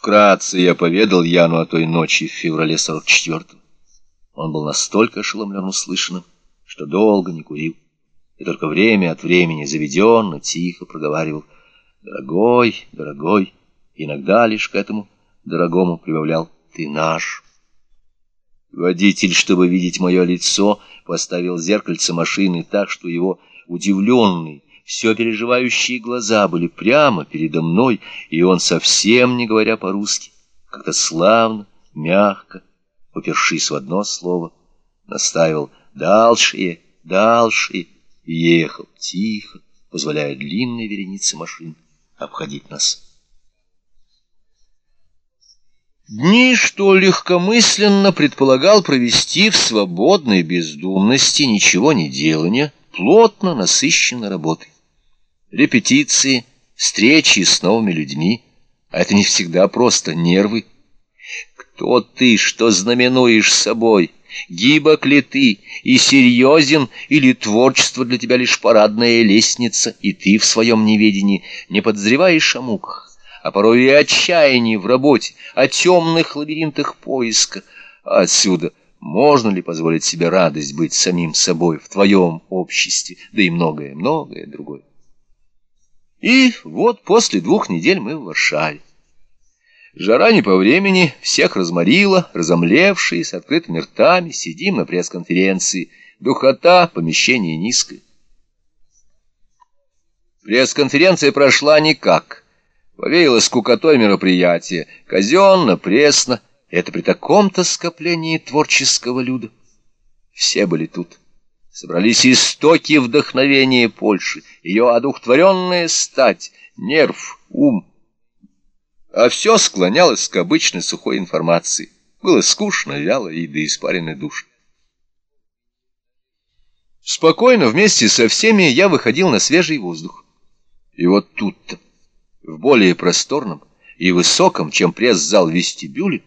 Вкратце я поведал Яну о той ночи в феврале 44-го. Он был настолько ошеломлен услышанным, что долго не курил, и только время от времени заведенно, тихо проговаривал «Дорогой, дорогой», иногда лишь к этому дорогому прибавлял «Ты наш». Водитель, чтобы видеть мое лицо, поставил зеркальце машины так, что его удивленный, все переживающие глаза были прямо передо мной, и он, совсем не говоря по-русски, как-то славно, мягко, упершись в одно слово, настаивал «дальше, дальше» и ехал тихо, позволяя длинной веренице машин обходить нас. Дни, что легкомысленно предполагал провести в свободной бездумности ничего не делания, плотно насыщены работой. Репетиции, встречи с новыми людьми, а это не всегда просто нервы. Кто ты, что знаменуешь собой? Гибок ли ты и серьезен, или творчество для тебя лишь парадная лестница, и ты в своем неведении не подозреваешь о муках? а порой и отчаянии в работе, о темных лабиринтах поиска. А отсюда можно ли позволить себе радость быть самим собой в твоем обществе, да и многое-многое другое. И вот после двух недель мы в Варшаве. Жара не по времени, всех разморила, разомлевшие, с открытыми ртами, сидим на пресс-конференции. Духота, помещение низкое. Пресс-конференция прошла никак. Повеяло скукотой мероприятия, казенно, пресно. Это при таком-то скоплении творческого люда. Все были тут. Собрались истоки вдохновения Польши, ее одухотворенная стать, нерв, ум. А все склонялось к обычной сухой информации. Было скучно, вяло и до испаренной души. Спокойно вместе со всеми я выходил на свежий воздух. И вот тут-то в более просторном и высоком, чем пресс-зал вестибюле,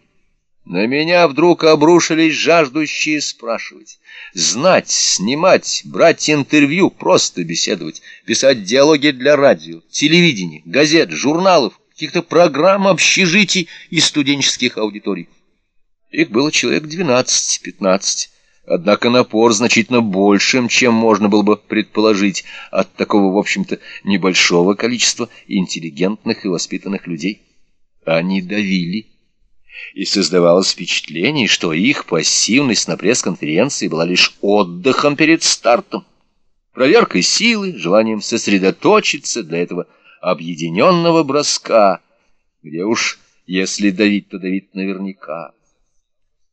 на меня вдруг обрушились жаждущие спрашивать, знать, снимать, брать интервью, просто беседовать, писать диалоги для радио, телевидения, газет, журналов, каких-то программ, общежитий и студенческих аудиторий. Их было человек 12-15. Однако напор значительно большим, чем можно было бы предположить от такого, в общем-то, небольшого количества интеллигентных и воспитанных людей. Они давили. И создавалось впечатление, что их пассивность на пресс-конференции была лишь отдыхом перед стартом, проверкой силы, желанием сосредоточиться для этого объединенного броска, где уж, если давить, то давить наверняка.